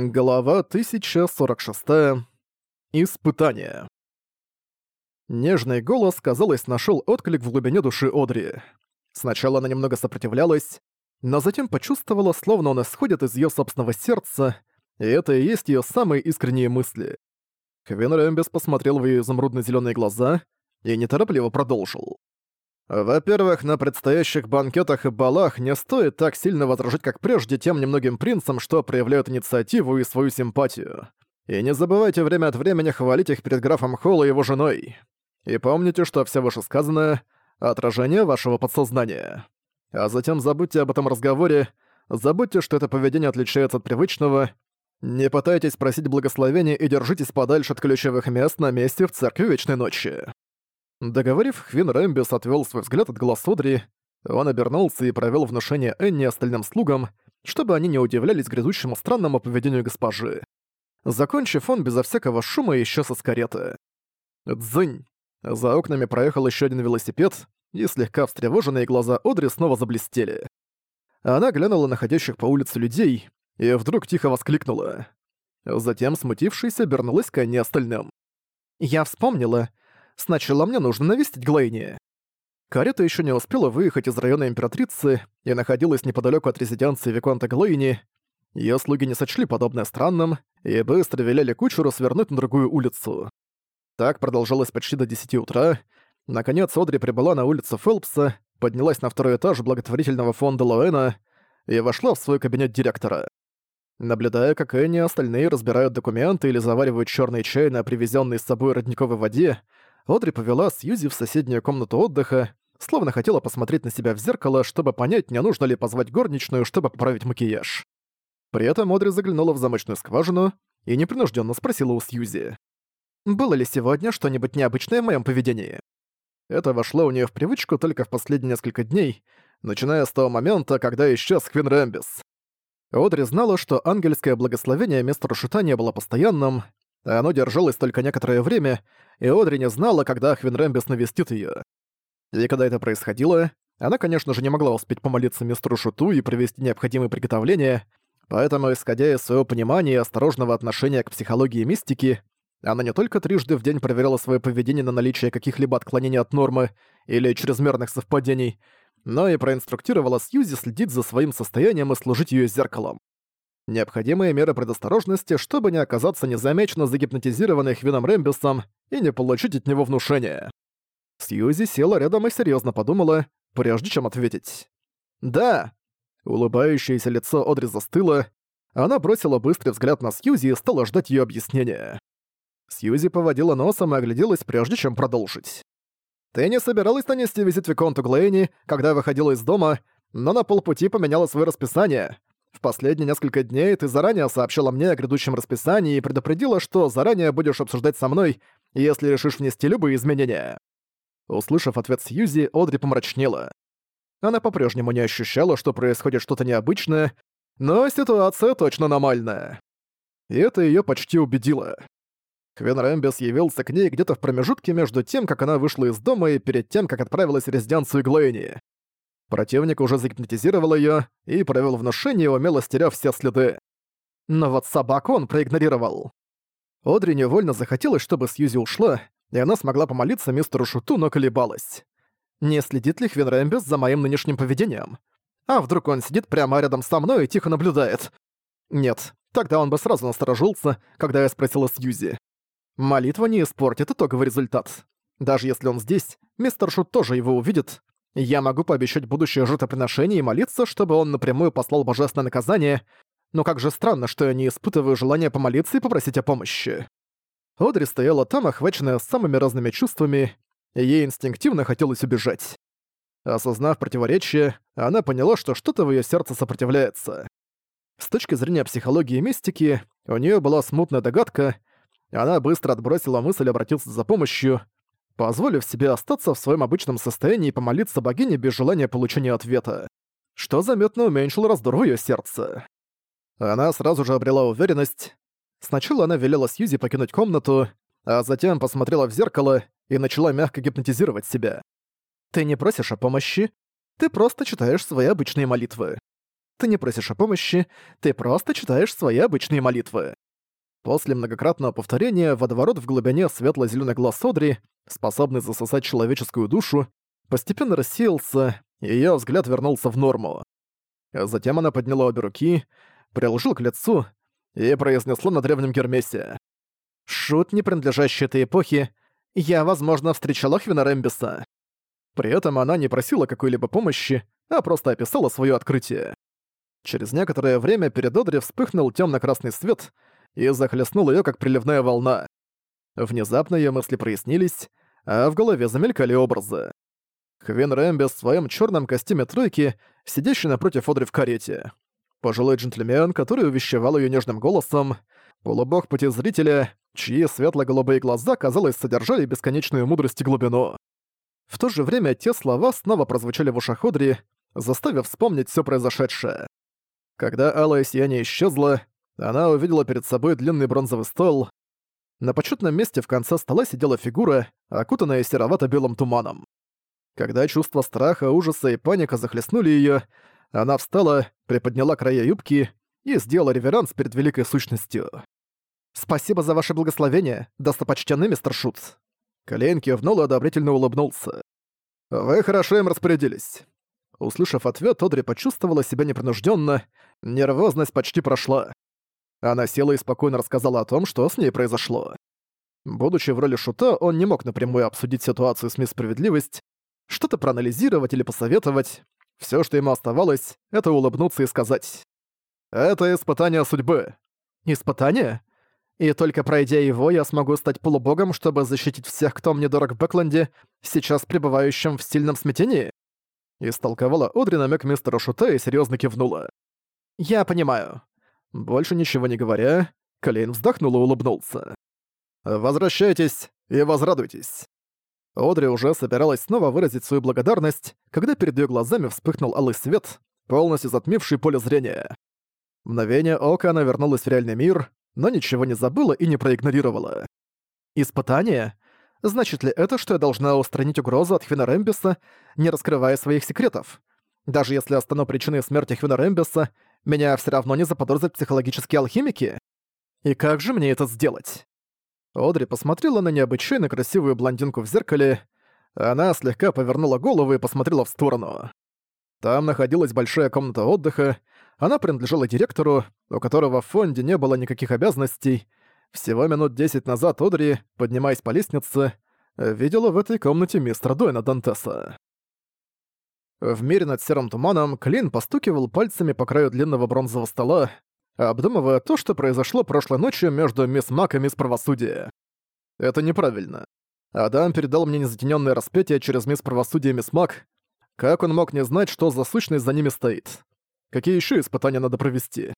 Глава 1046. Испытание. Нежный голос, казалось, нашел отклик в глубине души Одри. Сначала она немного сопротивлялась, но затем почувствовала, словно он исходит из ее собственного сердца, и это и есть ее самые искренние мысли. Квин Рэмбис посмотрел в ее изумрудно зеленые глаза и неторопливо продолжил. Во-первых, на предстоящих банкетах и балах не стоит так сильно возражать, как прежде, тем немногим принцам, что проявляют инициативу и свою симпатию. И не забывайте время от времени хвалить их перед графом Холл и его женой. И помните, что все вышесказанное — отражение вашего подсознания. А затем забудьте об этом разговоре, забудьте, что это поведение отличается от привычного, не пытайтесь просить благословения и держитесь подальше от ключевых мест на месте в Церкви Вечной Ночи. Договорив, Хвин Рэмбис отвёл свой взгляд от глаз Одри. Он обернулся и провёл внушение Энни остальным слугам, чтобы они не удивлялись грядущему странному поведению госпожи. Закончив, он безо всякого шума исчез из кареты. Дзынь! За окнами проехал ещё один велосипед, и слегка встревоженные глаза Одри снова заблестели. Она глянула на ходящих по улице людей и вдруг тихо воскликнула. Затем, смутившись, обернулась к Анне остальным. «Я вспомнила. Сначала мне нужно навестить Глэйни». Карета еще не успела выехать из района Императрицы и находилась неподалеку от резиденции Виконта Глэйни. Ее слуги не сочли подобное странным и быстро велели кучеру свернуть на другую улицу. Так продолжалось почти до 10 утра. Наконец Одри прибыла на улицу Фелпса, поднялась на второй этаж благотворительного фонда Лоэна и вошла в свой кабинет директора. Наблюдая, как Энни и остальные разбирают документы или заваривают черный чай на привезенной с собой родниковой воде, Одри повела Сьюзи в соседнюю комнату отдыха, словно хотела посмотреть на себя в зеркало, чтобы понять, не нужно ли позвать горничную, чтобы поправить макияж. При этом Одри заглянула в замочную скважину и непринужденно спросила у Сьюзи. «Было ли сегодня что-нибудь необычное в моем поведении?» Это вошло у нее в привычку только в последние несколько дней, начиная с того момента, когда исчез Квин Рэмбис. Одри знала, что ангельское благословение места Рашита было постоянным, оно держалось только некоторое время, и Одри не знала, когда Ахвин Рэмбис навестит ее. И когда это происходило, она, конечно же, не могла успеть помолиться мистеру Шуту и провести необходимые приготовления, поэтому, исходя из своего понимания и осторожного отношения к психологии мистики, она не только трижды в день проверяла свое поведение на наличие каких-либо отклонений от нормы или чрезмерных совпадений, но и проинструктировала Сьюзи следить за своим состоянием и служить ее зеркалом необходимые меры предосторожности, чтобы не оказаться незамеченно загипнотизированной Хвином Рэмбисом и не получить от него внушения. Сьюзи села рядом и серьезно подумала, прежде чем ответить. «Да!» Улыбающееся лицо Одри застыло, она бросила быстрый взгляд на Сьюзи и стала ждать ее объяснения. Сьюзи поводила носом и огляделась, прежде чем продолжить. «Ты не собиралась нанести визит Виконту Глэйни, когда выходила из дома, но на полпути поменяла свое расписание, в последние несколько дней ты заранее сообщила мне о грядущем расписании и предупредила, что заранее будешь обсуждать со мной, если решишь внести любые изменения». Услышав ответ Сьюзи, Одри помрачнела. Она по-прежнему не ощущала, что происходит что-то необычное, но ситуация точно аномальная. И это ее почти убедило. Квин Рэмбис явился к ней где-то в промежутке между тем, как она вышла из дома и перед тем, как отправилась в резиденцию Глэйни. Противник уже загипнотизировал ее и провёл внушение, умело стеряв все следы. Но вот собаку он проигнорировал. Одри невольно захотелось, чтобы Сьюзи ушла, и она смогла помолиться мистеру Шуту, но колебалась. Не следит ли Хвин Рэмбис за моим нынешним поведением? А вдруг он сидит прямо рядом со мной и тихо наблюдает? Нет, тогда он бы сразу насторожился, когда я спросила Сьюзи. Молитва не испортит итоговый результат. Даже если он здесь, мистер Шут тоже его увидит, я могу пообещать будущее жертвоприношение и молиться, чтобы он напрямую послал божественное наказание, но как же странно, что я не испытываю желания помолиться и попросить о помощи. Одри стояла там, охваченная самыми разными чувствами, и ей инстинктивно хотелось убежать. Осознав противоречие, она поняла, что что-то в ее сердце сопротивляется. С точки зрения психологии и мистики, у нее была смутная догадка, она быстро отбросила мысль обратиться за помощью — позволив себе остаться в своем обычном состоянии и помолиться богине без желания получения ответа, что заметно уменьшило раздор в её сердце. Она сразу же обрела уверенность. Сначала она велела Сьюзи покинуть комнату, а затем посмотрела в зеркало и начала мягко гипнотизировать себя. «Ты не просишь о помощи, ты просто читаешь свои обычные молитвы. Ты не просишь о помощи, ты просто читаешь свои обычные молитвы». После многократного повторения водоворот в глубине светло-зеленых глаз Одри способный засосать человеческую душу, постепенно рассеялся, и её взгляд вернулся в норму. Затем она подняла обе руки, приложила к лицу и произнесла на древнем Гермесе. «Шут, не принадлежащий этой эпохе, я, возможно, встречала Хвина Рэмбиса». При этом она не просила какой-либо помощи, а просто описала своё открытие. Через некоторое время перед Одри вспыхнул тёмно-красный свет и захлестнул её, как приливная волна. Внезапно её мысли прояснились, а в голове замелькали образы. Квин Рэмби в своем черном костюме тройки, сидящий напротив Одри в карете. Пожилой джентльмен, который увещевал ее нежным голосом, полубог пути зрителя, чьи светло-голубые глаза, казалось, содержали бесконечную мудрость и глубину. В то же время те слова снова прозвучали в ушах Одри, заставив вспомнить все произошедшее. Когда алое сияние исчезло, она увидела перед собой длинный бронзовый стол, на почетном месте в конце стола сидела фигура, окутанная серовато-белым туманом. Когда чувства страха, ужаса и паника захлестнули ее, она встала, приподняла края юбки и сделала реверанс перед великой сущностью. «Спасибо за ваше благословение, достопочтенный мистер Шутс!» Клейн кивнул и одобрительно улыбнулся. «Вы хорошо им распорядились». Услышав ответ, Одри почувствовала себя непринужденно, нервозность почти прошла. Она села и спокойно рассказала о том, что с ней произошло. Будучи в роли шута, он не мог напрямую обсудить ситуацию с Мисс Справедливость, что-то проанализировать или посоветовать. Все, что ему оставалось, это улыбнуться и сказать. «Это испытание судьбы». «Испытание? И только пройдя его, я смогу стать полубогом, чтобы защитить всех, кто мне дорог в Бэкленде, сейчас пребывающим в сильном смятении?» Истолковала Одри намек мистера Шута и серьезно кивнула. «Я понимаю. Больше ничего не говоря, Клейн вздохнул и улыбнулся. «Возвращайтесь и возрадуйтесь». Одри уже собиралась снова выразить свою благодарность, когда перед ее глазами вспыхнул алый свет, полностью затмивший поле зрения. Мгновение ока она вернулась в реальный мир, но ничего не забыла и не проигнорировала. «Испытание? Значит ли это, что я должна устранить угрозу от Хвина Рэмбиса, не раскрывая своих секретов? Даже если я стану причиной смерти Хвина Рэмбиса, меня все равно не заподозрят психологические алхимики? И как же мне это сделать?» Одри посмотрела на необычайно красивую блондинку в зеркале. Она слегка повернула голову и посмотрела в сторону. Там находилась большая комната отдыха. Она принадлежала директору, у которого в фонде не было никаких обязанностей. Всего минут десять назад Одри, поднимаясь по лестнице, видела в этой комнате мистера Дойна Дантеса. В мире над серым туманом Клин постукивал пальцами по краю длинного бронзового стола, обдумывая то, что произошло прошлой ночью между мисс Мак и мисс Правосудия. Это неправильно. Адам передал мне незатенённое распятие через мисс Правосудия и мисс Мак. Как он мог не знать, что за сущность за ними стоит? Какие ещё испытания надо провести?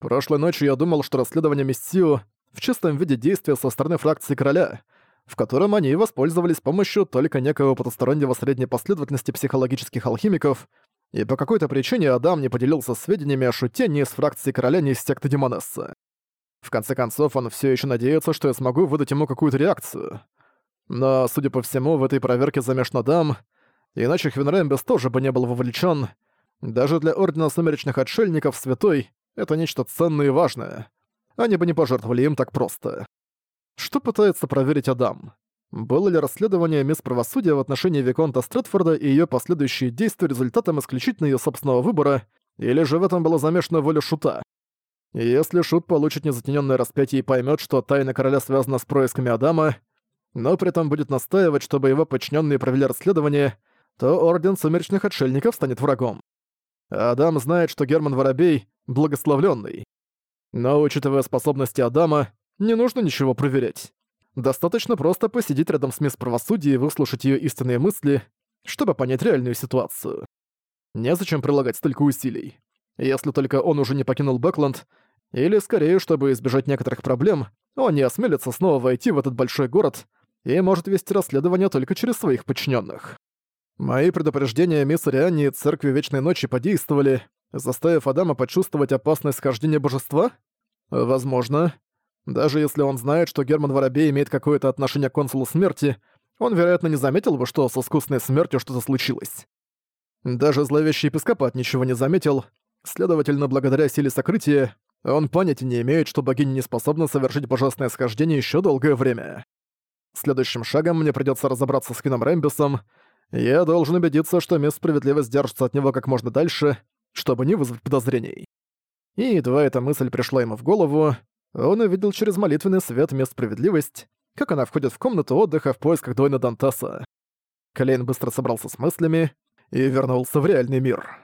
Прошлой ночью я думал, что расследование Мессию в чистом виде действия со стороны фракции короля — в котором они воспользовались помощью только некоего потустороннего средней последовательности психологических алхимиков, и по какой-то причине Адам не поделился сведениями о шутении с фракции короля не из секты Демонесса. В конце концов, он все еще надеется, что я смогу выдать ему какую-то реакцию. Но, судя по всему, в этой проверке замешан Адам, иначе Хвенрэмбес тоже бы не был вовлечен. Даже для Ордена Сумеречных Отшельников Святой — это нечто ценное и важное. Они бы не пожертвовали им так просто что пытается проверить Адам. Было ли расследование мисс правосудия в отношении Виконта Стрэдфорда и ее последующие действия результатом исключительно ее собственного выбора, или же в этом была замешана воля Шута? Если Шут получит незатененное распятие и поймет, что тайна короля связана с происками Адама, но при этом будет настаивать, чтобы его подчиненные провели расследование, то Орден Сумеречных Отшельников станет врагом. Адам знает, что Герман Воробей — благословленный. Но, учитывая способности Адама, не нужно ничего проверять. Достаточно просто посидеть рядом с мисс правосудия и выслушать ее истинные мысли, чтобы понять реальную ситуацию. Незачем прилагать столько усилий. Если только он уже не покинул Бэкленд, или скорее, чтобы избежать некоторых проблем, он не осмелится снова войти в этот большой город и может вести расследование только через своих подчиненных. Мои предупреждения мисс Риани и Церкви Вечной Ночи подействовали, заставив Адама почувствовать опасность схождения божества? Возможно. Даже если он знает, что Герман Воробей имеет какое-то отношение к консулу смерти, он, вероятно, не заметил бы, что со искусственной смертью что-то случилось. Даже зловещий епископат ничего не заметил, следовательно, благодаря силе сокрытия, он понятия не имеет, что богиня не способна совершить божественное схождение еще долгое время. Следующим шагом мне придется разобраться с Кином Рэмбисом. Я должен убедиться, что мисс Справедливость держится от него как можно дальше, чтобы не вызвать подозрений. И едва эта мысль пришла ему в голову, он увидел через молитвенный свет мест справедливость, как она входит в комнату отдыха в поисках Дойна Дантаса. Клейн быстро собрался с мыслями и вернулся в реальный мир.